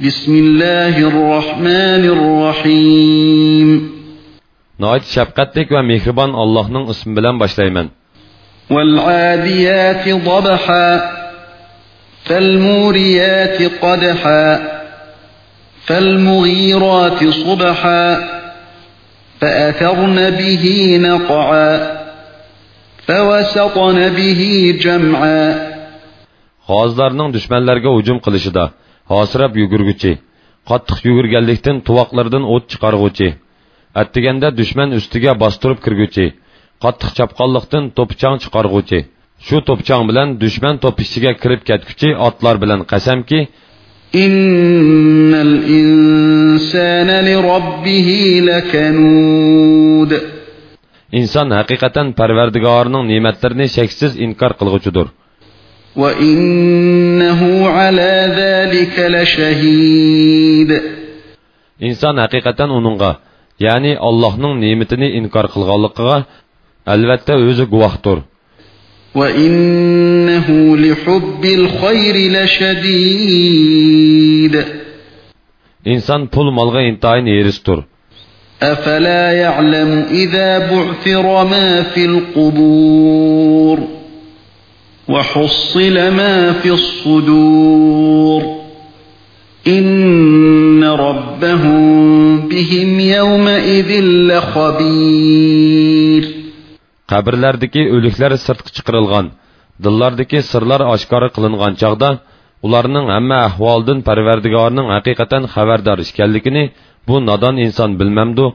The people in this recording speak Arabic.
بسم الله الرحمن الرحيم. نايت شبقتك ومهربان الله نن اسم بلن باشلايمن والعاديات ضبحا فالموريات قدحا فالمغيرات صبحا فأثرن به نقعا فوسطن به جمعا. خوازلارنن دشمنلرگه هجوم قلشده hasırab yugurguchi. Qattiq yugurganlikdan tuvoqlardan o't chiqarg'uchi. Attiganda dushman ustiga bostirib kirguchi. Qattiq chapqonliqdan to'pichang chiqarg'uchi. Shu to'pichang bilan dushman to'pichiga kirib ketguchi otlar bilan qasamki innal insana li robbihi lakanud. İnson haqiqatan parvardigorning ne'matlarini cheksiz inkor qilg'uchidir. وإنه على ذلك لشهيد. إنسان حقيقة أنونغا يعني الله نون نيمتني إنكار خلقا ألوات أوز قواختور وإنه لحب الخير لشديد. إنسان بول مالغا إنتاين يرستر أفلا يعلم إذا بعثر ما في القبور. وحصل ما في الصدور إن ربهم بهم يومئذ لخبير qabrlardagi o'liklar sirtqa chiqarilgan dillardagi sirlar oshkora qilingan chog'da ularning hamma ahvolidan parvardigorning haqiqatan xabardor ekanligini bu nodon inson bilmamdu